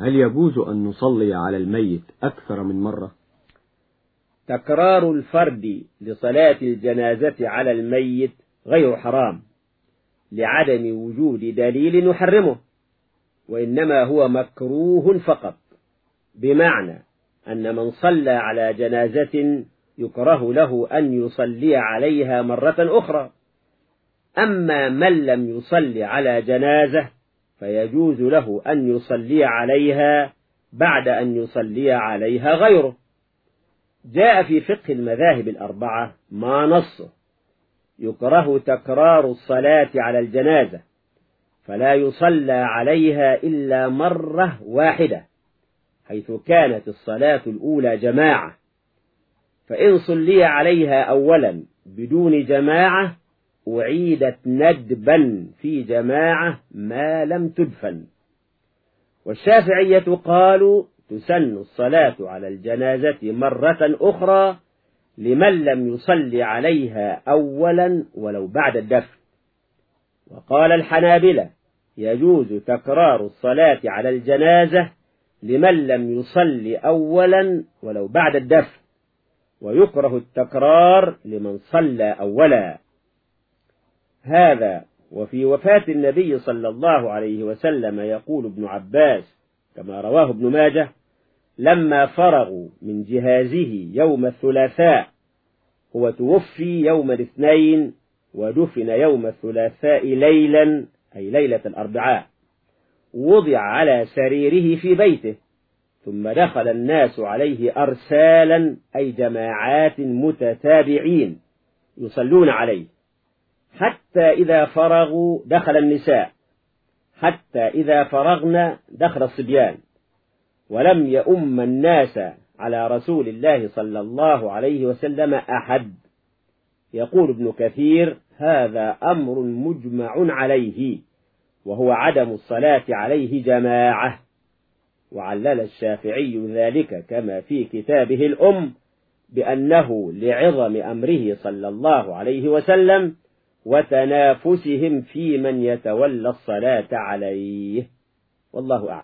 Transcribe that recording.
هل يجوز أن نصلي على الميت أكثر من مرة؟ تكرار الفرد لصلاة الجنازة على الميت غير حرام لعدم وجود دليل يحرمه وإنما هو مكروه فقط بمعنى أن من صلى على جنازة يكره له أن يصلي عليها مرة أخرى. أما من لم يصلي على جنازة فيجوز له أن يصلي عليها بعد أن يصلي عليها غيره. جاء في فقه المذاهب الأربعة ما نصه. يكره تكرار الصلاة على الجنازة فلا يصلى عليها إلا مرة واحدة حيث كانت الصلاة الأولى جماعة. فإن صلي عليها أولا بدون جماعة أعيدت ندبا في جماعة ما لم تدفن. والشافعية قالوا تسن الصلاة على الجنازة مرة أخرى لمن لم يصلي عليها أولا ولو بعد الدفن. وقال الحنابلة يجوز تكرار الصلاة على الجنازة لمن لم يصلي أولا ولو بعد الدفن ويكره التكرار لمن صلى أولا. هذا وفي وفاة النبي صلى الله عليه وسلم يقول ابن عباس كما رواه ابن ماجه لما فرغوا من جهازه يوم الثلاثاء هو توفي يوم الاثنين ودفن يوم الثلاثاء ليلا أي ليلة الأربعاء. وضع على سريره في بيته ثم دخل الناس عليه أرسالا أي جماعات متتابعين يصلون عليه. حتى إذا فرغوا دخل النساء. حتى إذا فرغنا دخل الصبيان. ولم يؤم الناس على رسول الله صلى الله عليه وسلم أحد. يقول ابن كثير هذا أمر مجمع عليه وهو عدم الصلاة عليه جماعة. وعلل الشافعي ذلك كما في كتابه الأم بأنه لعظم أمره صلى الله عليه وسلم وتنافسهم في من يتولى الصلاة عليه. والله أعلم.